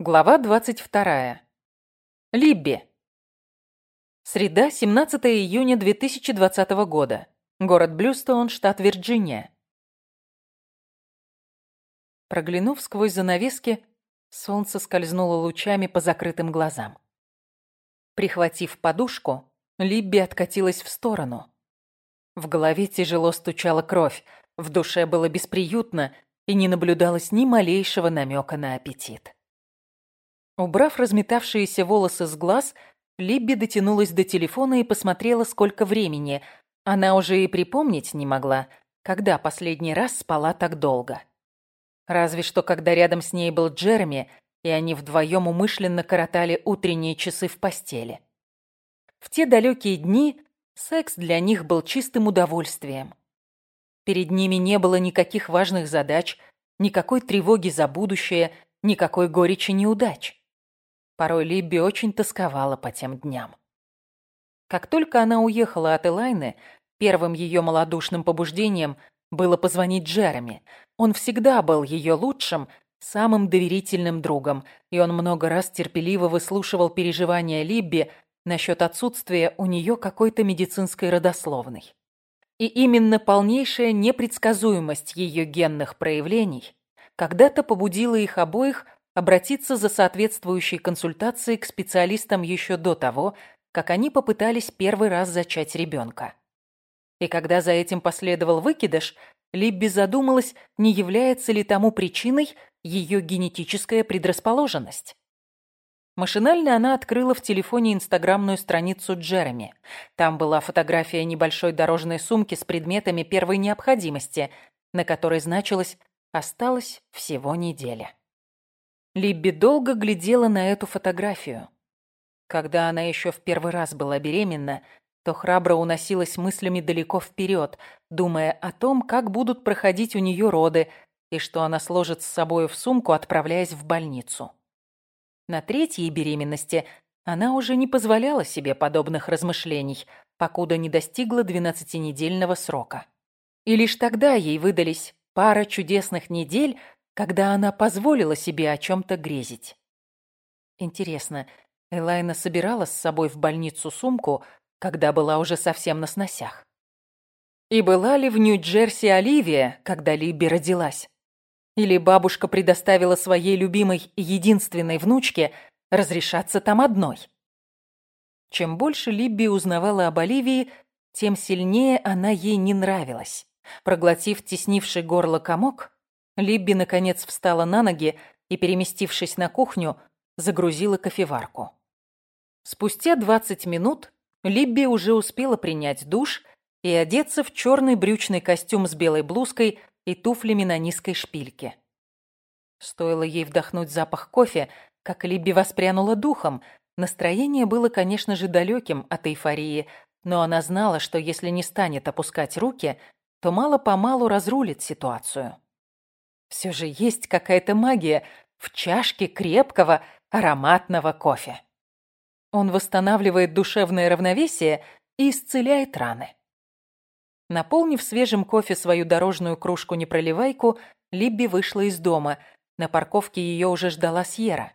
Глава 22. Либби. Среда, 17 июня 2020 года. Город Блюстоун, штат Вирджиния. Проглянув сквозь занавески, солнце скользнуло лучами по закрытым глазам. Прихватив подушку, Либби откатилась в сторону. В голове тяжело стучала кровь, в душе было бесприютно и не наблюдалось ни малейшего намека на аппетит. Убрав разметавшиеся волосы с глаз, Либби дотянулась до телефона и посмотрела, сколько времени. Она уже и припомнить не могла, когда последний раз спала так долго. Разве что, когда рядом с ней был Джереми, и они вдвоем умышленно коротали утренние часы в постели. В те далекие дни секс для них был чистым удовольствием. Перед ними не было никаких важных задач, никакой тревоги за будущее, никакой горечи неудач. Порой Либби очень тосковала по тем дням. Как только она уехала от Элайны, первым ее малодушным побуждением было позвонить Джереми. Он всегда был ее лучшим, самым доверительным другом, и он много раз терпеливо выслушивал переживания Либби насчет отсутствия у нее какой-то медицинской родословной. И именно полнейшая непредсказуемость ее генных проявлений когда-то побудила их обоих обратиться за соответствующей консультацией к специалистам еще до того, как они попытались первый раз зачать ребенка. И когда за этим последовал выкидыш, Либби задумалась, не является ли тому причиной ее генетическая предрасположенность. Машинально она открыла в телефоне инстаграмную страницу Джереми. Там была фотография небольшой дорожной сумки с предметами первой необходимости, на которой значилось «осталось всего неделя». Либби долго глядела на эту фотографию. Когда она еще в первый раз была беременна, то храбро уносилась мыслями далеко вперед, думая о том, как будут проходить у нее роды и что она сложит с собой в сумку, отправляясь в больницу. На третьей беременности она уже не позволяла себе подобных размышлений, покуда не достигла двенадцатинедельного срока. И лишь тогда ей выдались пара чудесных недель, когда она позволила себе о чем-то грезить. Интересно, Элайна собирала с собой в больницу сумку, когда была уже совсем на сносях? И была ли в Нью-Джерси Оливия, когда Либи родилась? Или бабушка предоставила своей любимой единственной внучке разрешаться там одной? Чем больше Либби узнавала об Оливии, тем сильнее она ей не нравилась. Проглотив теснивший горло комок, Либби, наконец, встала на ноги и, переместившись на кухню, загрузила кофеварку. Спустя 20 минут Либби уже успела принять душ и одеться в черный брючный костюм с белой блузкой и туфлями на низкой шпильке. Стоило ей вдохнуть запах кофе, как Либби воспрянула духом. Настроение было, конечно же, далеким от эйфории, но она знала, что если не станет опускать руки, то мало-помалу разрулит ситуацию. Все же есть какая-то магия в чашке крепкого ароматного кофе. Он восстанавливает душевное равновесие и исцеляет раны. Наполнив свежим кофе свою дорожную кружку-непроливайку, Либби вышла из дома. На парковке ее уже ждала Сьерра.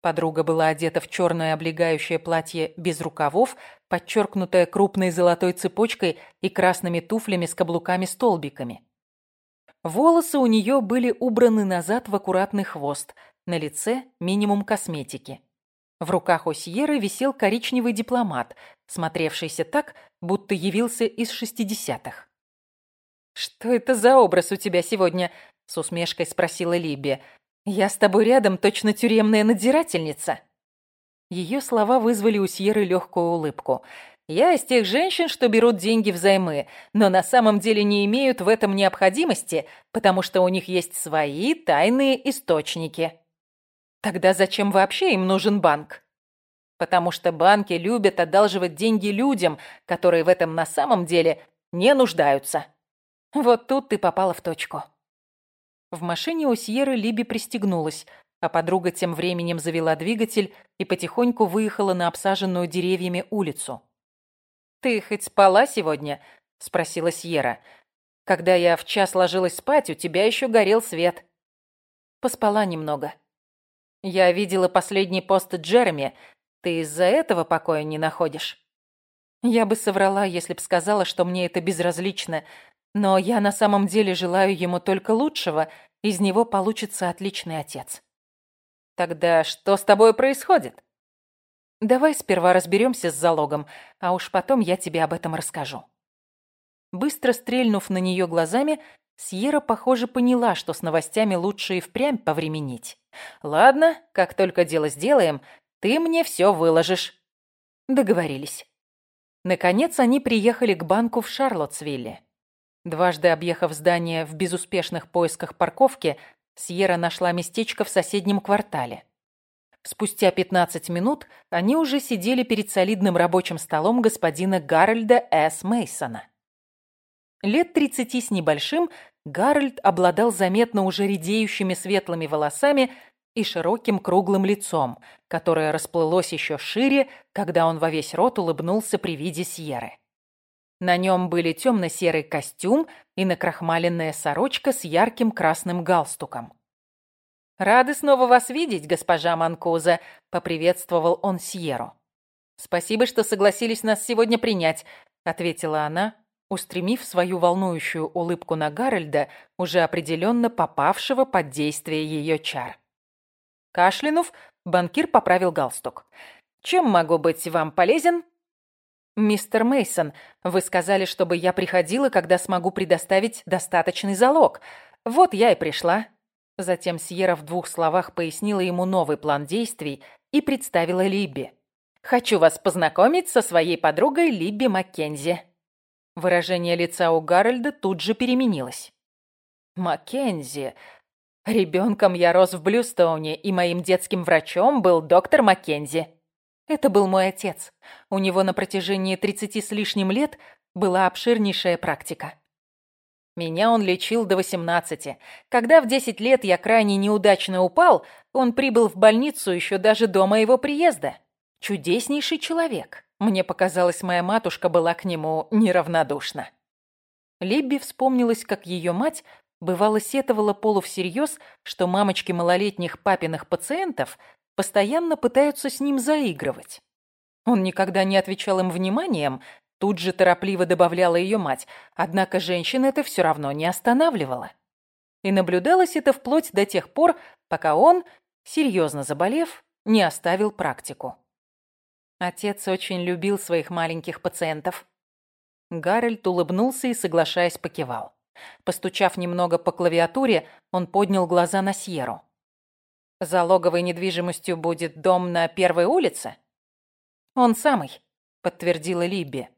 Подруга была одета в черное облегающее платье без рукавов, подчеркнутое крупной золотой цепочкой и красными туфлями с каблуками-столбиками. Волосы у нее были убраны назад в аккуратный хвост, на лице минимум косметики. В руках у Сьерры висел коричневый дипломат, смотревшийся так, будто явился из шестидесятых. «Что это за образ у тебя сегодня?» — с усмешкой спросила Либия. «Я с тобой рядом, точно тюремная надзирательница». Ее слова вызвали у Сьерры легкую улыбку. Я из тех женщин, что берут деньги взаймы, но на самом деле не имеют в этом необходимости, потому что у них есть свои тайные источники. Тогда зачем вообще им нужен банк? Потому что банки любят одалживать деньги людям, которые в этом на самом деле не нуждаются. Вот тут ты попала в точку. В машине у Сьерры Либи пристегнулась, а подруга тем временем завела двигатель и потихоньку выехала на обсаженную деревьями улицу. «Ты хоть спала сегодня?» — спросила Сьерра. «Когда я в час ложилась спать, у тебя еще горел свет». Поспала немного. Я видела последний пост Джереми. Ты из-за этого покоя не находишь? Я бы соврала, если б сказала, что мне это безразлично, но я на самом деле желаю ему только лучшего, из него получится отличный отец. Тогда что с тобой происходит? Давай сперва разберемся с залогом, а уж потом я тебе об этом расскажу. Быстро стрельнув на нее глазами, Сьерра, похоже, поняла, что с новостями лучше и впрямь повременить. «Ладно, как только дело сделаем, ты мне все выложишь». Договорились. Наконец они приехали к банку в Шарлоттсвилле. Дважды объехав здание в безуспешных поисках парковки, Сьерра нашла местечко в соседнем квартале. Спустя 15 минут они уже сидели перед солидным рабочим столом господина Гарольда С. Мейсона. Лет 30 с небольшим Гарольд обладал заметно уже редеющими светлыми волосами и широким круглым лицом, которое расплылось еще шире, когда он во весь рот улыбнулся при виде Сьеры. На нем были темно-серый костюм и накрахмаленная сорочка с ярким красным галстуком. «Рады снова вас видеть, госпожа Манкуза», — поприветствовал он Сьеру. «Спасибо, что согласились нас сегодня принять», — ответила она, устремив свою волнующую улыбку на Гарольда, уже определенно попавшего под действие ее чар. Кашлянув, банкир поправил галстук. «Чем могу быть вам полезен?» «Мистер Мейсон, вы сказали, чтобы я приходила, когда смогу предоставить достаточный залог. Вот я и пришла». Затем Сьерра в двух словах пояснила ему новый план действий и представила Либби. «Хочу вас познакомить со своей подругой Либби Маккензи». Выражение лица у Гарольда тут же переменилось. «Маккензи. Ребенком я рос в Блюстоуне, и моим детским врачом был доктор Маккензи. Это был мой отец. У него на протяжении тридцати с лишним лет была обширнейшая практика. Меня он лечил до 18. Когда в 10 лет я крайне неудачно упал, он прибыл в больницу еще даже до моего приезда. Чудеснейший человек. Мне показалось, моя матушка была к нему неравнодушна. Либби вспомнилась, как ее мать бывало сетовала Полу всерьез, что мамочки малолетних папиных пациентов постоянно пытаются с ним заигрывать. Он никогда не отвечал им вниманием, Тут же торопливо добавляла ее мать, однако женщин это все равно не останавливало. И наблюдалось это вплоть до тех пор, пока он, серьезно заболев, не оставил практику. Отец очень любил своих маленьких пациентов. Гарольд улыбнулся и, соглашаясь, покивал. Постучав немного по клавиатуре, он поднял глаза на Сьеру. «Залоговой недвижимостью будет дом на первой улице?» «Он самый», — подтвердила Либби.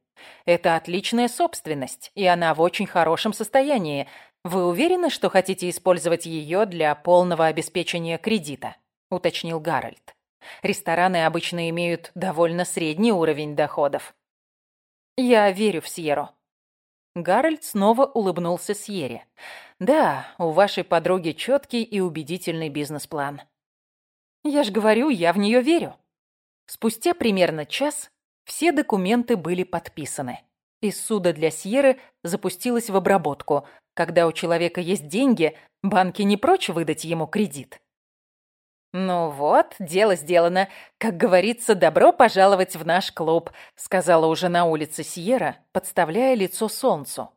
Это отличная собственность, и она в очень хорошем состоянии. Вы уверены, что хотите использовать ее для полного обеспечения кредита?» – уточнил Гарольд. «Рестораны обычно имеют довольно средний уровень доходов». «Я верю в Сьеру». Гарольд снова улыбнулся Сьере. «Да, у вашей подруги четкий и убедительный бизнес-план». «Я ж говорю, я в нее верю». Спустя примерно час все документы были подписаны. И суда для Сьерры запустилась в обработку. Когда у человека есть деньги, банки не прочь выдать ему кредит. «Ну вот, дело сделано. Как говорится, добро пожаловать в наш клуб», сказала уже на улице Сьерра, подставляя лицо солнцу.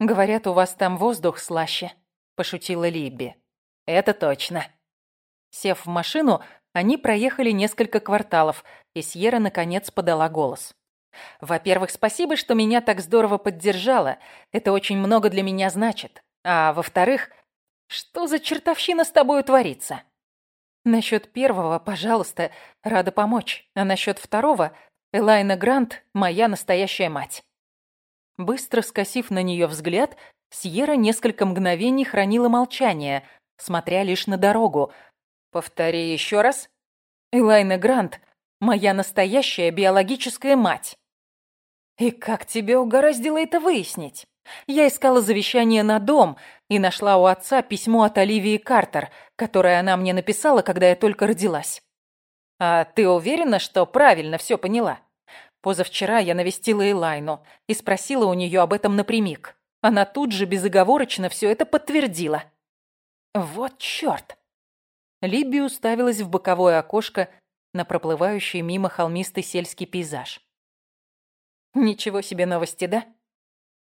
«Говорят, у вас там воздух слаще», – пошутила Либби. «Это точно». Сев в машину, они проехали несколько кварталов, и Сьерра наконец подала голос. «Во-первых, спасибо, что меня так здорово поддержала. Это очень много для меня значит. А во-вторых, что за чертовщина с тобой творится?» «Насчет первого, пожалуйста, рада помочь. А насчет второго, Элайна Грант – моя настоящая мать». Быстро скосив на нее взгляд, Сьерра несколько мгновений хранила молчание, смотря лишь на дорогу, Повтори еще раз. Элайна Грант – моя настоящая биологическая мать. И как тебе угораздило это выяснить? Я искала завещание на дом и нашла у отца письмо от Оливии Картер, которое она мне написала, когда я только родилась. А ты уверена, что правильно все поняла? Позавчера я навестила Элайну и спросила у нее об этом напрямик. Она тут же безоговорочно все это подтвердила. Вот черт! Либби уставилась в боковое окошко на проплывающий мимо холмистый сельский пейзаж. «Ничего себе новости, да?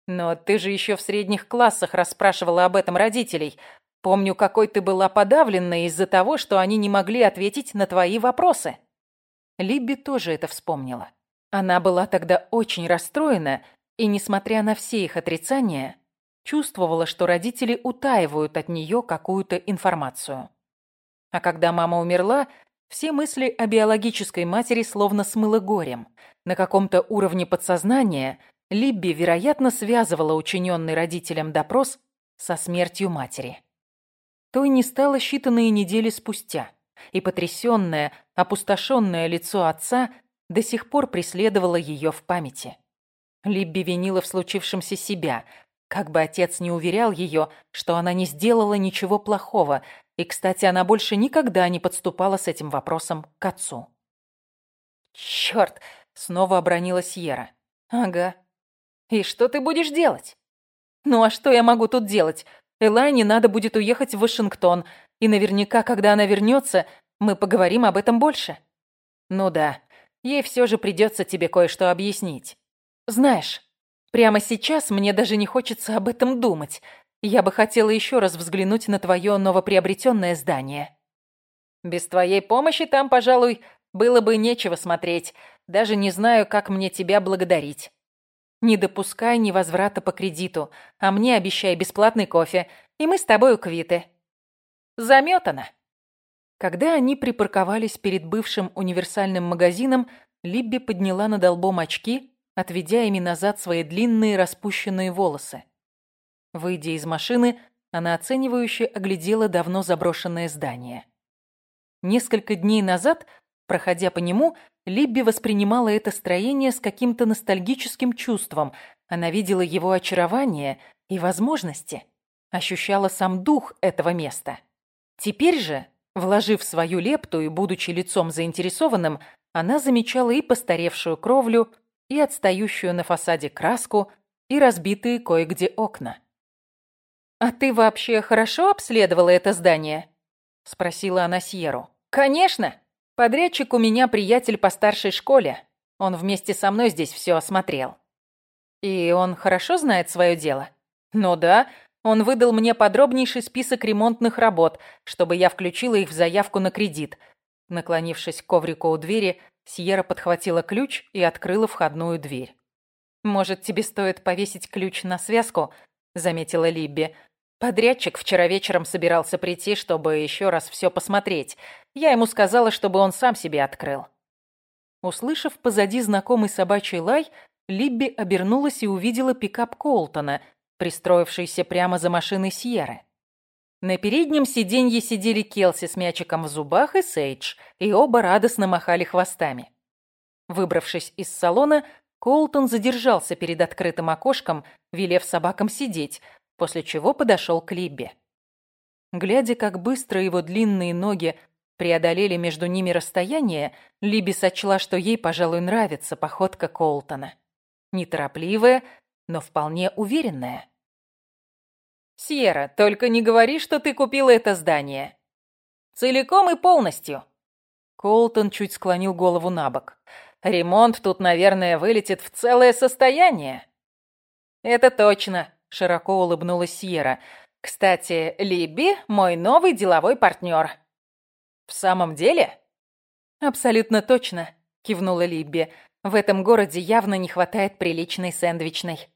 Но ты же еще в средних классах расспрашивала об этом родителей. Помню, какой ты была подавленной из-за того, что они не могли ответить на твои вопросы». Либби тоже это вспомнила. Она была тогда очень расстроена и, несмотря на все их отрицания, чувствовала, что родители утаивают от нее какую-то информацию. А когда мама умерла, все мысли о биологической матери словно смыло горем. На каком-то уровне подсознания Либби, вероятно, связывала учиненный родителям допрос со смертью матери. Той не стало считанные недели спустя, и потрясённое, опустошенное лицо отца до сих пор преследовало ее в памяти. Либби винила в случившемся себя, как бы отец не уверял ее, что она не сделала ничего плохого, и, кстати, она больше никогда не подступала с этим вопросом к отцу. «Чёрт!» — снова обронила Сьерра. «Ага. И что ты будешь делать?» «Ну а что я могу тут делать? Элайне надо будет уехать в Вашингтон, и наверняка, когда она вернется, мы поговорим об этом больше». «Ну да, ей все же придется тебе кое-что объяснить. Знаешь, Прямо сейчас мне даже не хочется об этом думать. Я бы хотела еще раз взглянуть на твое новоприобретенное здание. Без твоей помощи там, пожалуй, было бы нечего смотреть. Даже не знаю, как мне тебя благодарить. Не допускай невозврата по кредиту, а мне обещай бесплатный кофе, и мы с тобой квиты. Заметано. Когда они припарковались перед бывшим универсальным магазином, Либби подняла над лбом очки отведя ими назад свои длинные распущенные волосы. Выйдя из машины, она оценивающе оглядела давно заброшенное здание. Несколько дней назад, проходя по нему, Либби воспринимала это строение с каким-то ностальгическим чувством. Она видела его очарование и возможности, ощущала сам дух этого места. Теперь же, вложив свою лепту и будучи лицом заинтересованным, она замечала и постаревшую кровлю, и отстающую на фасаде краску, и разбитые кое-где окна. «А ты вообще хорошо обследовала это здание?» — спросила она Сьеру. «Конечно! Подрядчик у меня приятель по старшей школе. Он вместе со мной здесь все осмотрел». «И он хорошо знает свое дело?» «Ну да, он выдал мне подробнейший список ремонтных работ, чтобы я включила их в заявку на кредит». Наклонившись к коврику у двери, Сьерра подхватила ключ и открыла входную дверь. «Может, тебе стоит повесить ключ на связку?» — заметила Либби. «Подрядчик вчера вечером собирался прийти, чтобы еще раз все посмотреть. Я ему сказала, чтобы он сам себе открыл». Услышав позади знакомый собачий лай, Либби обернулась и увидела пикап Колтона, пристроившийся прямо за машиной Сьерры. На переднем сиденье сидели Келси с мячиком в зубах и Сейдж, и оба радостно махали хвостами. Выбравшись из салона, Колтон задержался перед открытым окошком, велев собакам сидеть, после чего подошел к Либби. Глядя, как быстро его длинные ноги преодолели между ними расстояние, Либи сочла, что ей, пожалуй, нравится походка Колтона. Неторопливая, но вполне уверенная. «Сьерра, только не говори, что ты купила это здание. Целиком и полностью». Колтон чуть склонил голову на бок. «Ремонт тут, наверное, вылетит в целое состояние». «Это точно», — широко улыбнулась Сьерра. «Кстати, Либби — мой новый деловой партнер». «В самом деле?» «Абсолютно точно», — кивнула Либби. «В этом городе явно не хватает приличной сэндвичной»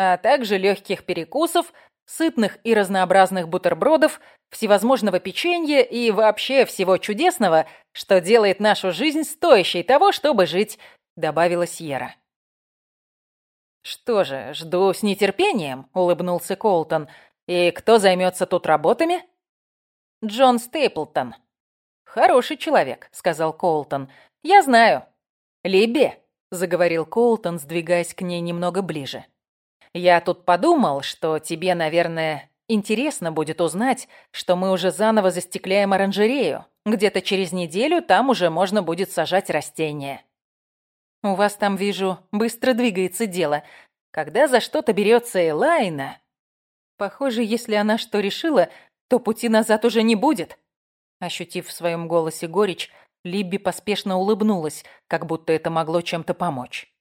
а также легких перекусов, сытных и разнообразных бутербродов, всевозможного печенья и вообще всего чудесного, что делает нашу жизнь стоящей того, чтобы жить», — добавила Сьерра. «Что же, жду с нетерпением», — улыбнулся Колтон. «И кто займется тут работами?» «Джон Стейплтон». «Хороший человек», — сказал Колтон. «Я знаю». «Либби», — заговорил Колтон, сдвигаясь к ней немного ближе. Я тут подумал, что тебе, наверное, интересно будет узнать, что мы уже заново застекляем оранжерею. Где-то через неделю там уже можно будет сажать растения. У вас там, вижу, быстро двигается дело. Когда за что-то берется Элайна... Похоже, если она что решила, то пути назад уже не будет. Ощутив в своем голосе горечь, Либби поспешно улыбнулась, как будто это могло чем-то помочь.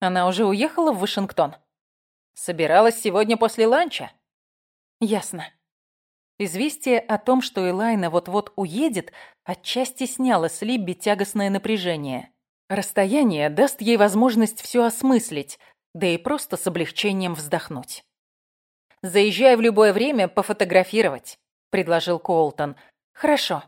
Она уже уехала в Вашингтон? Собиралась сегодня после ланча? Ясно. Известие о том, что Элайна вот-вот уедет, отчасти сняло с Либби тягостное напряжение. Расстояние даст ей возможность все осмыслить, да и просто с облегчением вздохнуть. «Заезжай в любое время пофотографировать», — предложил Коултон. «Хорошо».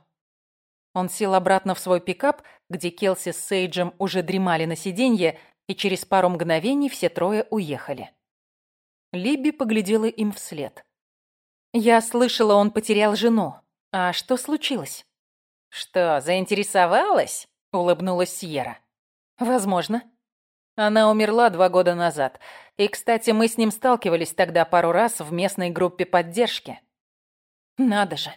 Он сел обратно в свой пикап, где Келси с Сейджем уже дремали на сиденье, и через пару мгновений все трое уехали. Либби поглядела им вслед. «Я слышала, он потерял жену. А что случилось?» «Что, заинтересовалась?» — улыбнулась Сьерра. «Возможно». Она умерла два года назад. И, кстати, мы с ним сталкивались тогда пару раз в местной группе поддержки. Надо же.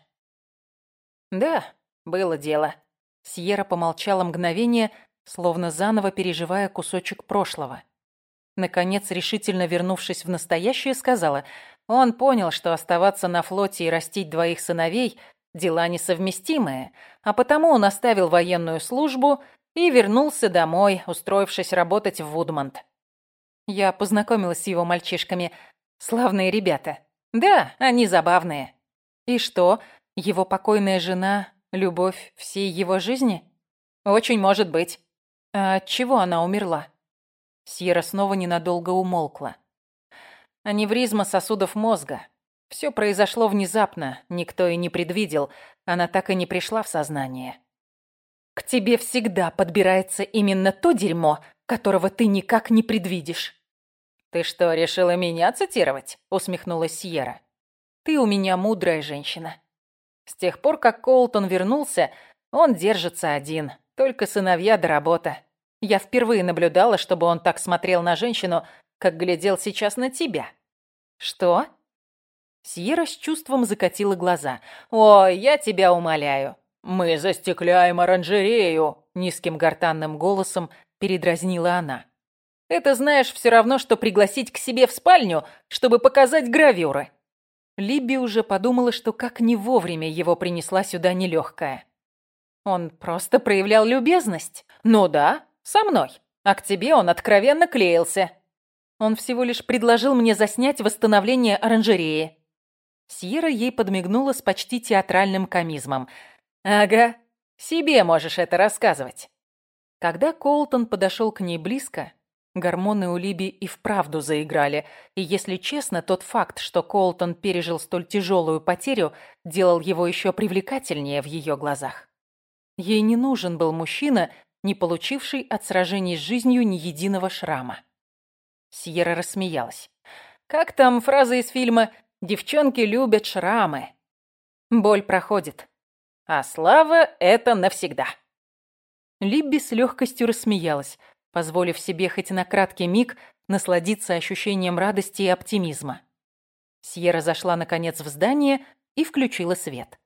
Да, было дело. Сьерра помолчала мгновение, словно заново переживая кусочек прошлого. Наконец, решительно вернувшись в настоящее, сказала, он понял, что оставаться на флоте и растить двоих сыновей – дела несовместимые, а потому он оставил военную службу и вернулся домой, устроившись работать в Вудмонт. Я познакомилась с его мальчишками. Славные ребята. Да, они забавные. И что, его покойная жена – любовь всей его жизни? Очень может быть. А от чего она умерла? Сьерра снова ненадолго умолкла. Аневризма сосудов мозга. Все произошло внезапно, никто и не предвидел. Она так и не пришла в сознание. К тебе всегда подбирается именно то дерьмо, которого ты никак не предвидишь. «Ты что, решила меня цитировать?» — усмехнулась Сьерра. «Ты у меня мудрая женщина. С тех пор, как Колтон вернулся, он держится один, только сыновья до да работа. Я впервые наблюдала, чтобы он так смотрел на женщину, как глядел сейчас на тебя». «Что?» Сьерра с чувством закатила глаза. «Ой, я тебя умоляю. Мы застекляем оранжерею!» Низким гортанным голосом передразнила она. «Это, знаешь, все равно, что пригласить к себе в спальню, чтобы показать гравюры». Либби уже подумала, что как не вовремя его принесла сюда нелегкая. Он просто проявлял любезность. Ну да, со мной. А к тебе он откровенно клеился. Он всего лишь предложил мне заснять восстановление оранжереи. Сьерра ей подмигнула с почти театральным комизмом. «Ага, себе можешь это рассказывать». Когда Колтон подошел к ней близко, гормоны у Либи и вправду заиграли, и, если честно, тот факт, что Колтон пережил столь тяжелую потерю, делал его еще привлекательнее в ее глазах. Ей не нужен был мужчина, не получивший от сражений с жизнью ни единого шрама. Сьерра рассмеялась. «Как там фраза из фильма «Девчонки любят шрамы»?» Боль проходит. А слава — это навсегда. Либби с легкостью рассмеялась, позволив себе хоть на краткий миг насладиться ощущением радости и оптимизма. Сьерра зашла, наконец, в здание и включила свет.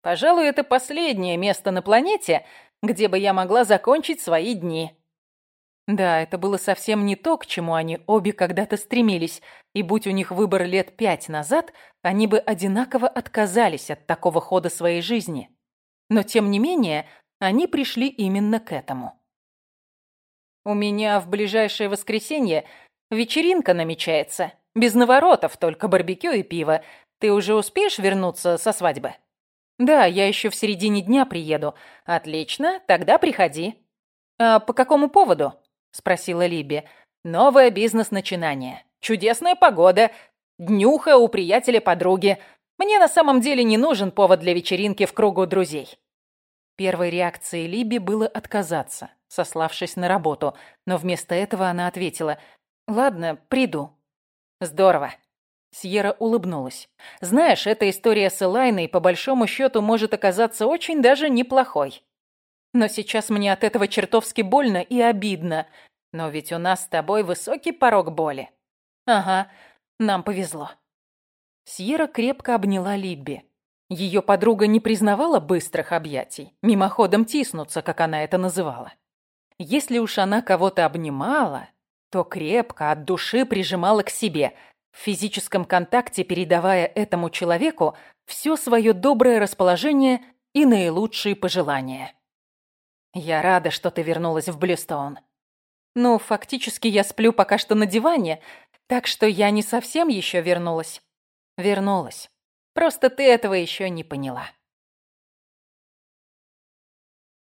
«Пожалуй, это последнее место на планете, где бы я могла закончить свои дни», да, это было совсем не то, к чему они обе когда-то стремились, и будь у них выбор лет пять назад, они бы одинаково отказались от такого хода своей жизни. Но, тем не менее, они пришли именно к этому. «У меня в ближайшее воскресенье вечеринка намечается. Без наворотов, только барбекю и пиво. Ты уже успеешь вернуться со свадьбы?» «Да, я еще в середине дня приеду. Отлично, тогда приходи». «А по какому поводу?» — спросила Либи. «Новое бизнес-начинание. Чудесная погода. Днюха у приятеля-подруги. Мне на самом деле не нужен повод для вечеринки в кругу друзей». Первой реакцией Либи было отказаться, сославшись на работу, но вместо этого она ответила «Ладно, приду». «Здорово». Сьерра улыбнулась. «Знаешь, эта история с Элайной по большому счету может оказаться очень даже неплохой. Но сейчас мне от этого чертовски больно и обидно. Но ведь у нас с тобой высокий порог боли. Ага, нам повезло. Сьерра крепко обняла Либби. Ее подруга не признавала быстрых объятий, мимоходом тиснуться, как она это называла. Если уж она кого-то обнимала, то крепко, от души прижимала к себе, в физическом контакте передавая этому человеку все свое доброе расположение и наилучшие пожелания. Я рада, что ты вернулась в Блюстоун. Ну, фактически я сплю пока что на диване, так что я не совсем еще вернулась. Вернулась. Просто ты этого еще не поняла.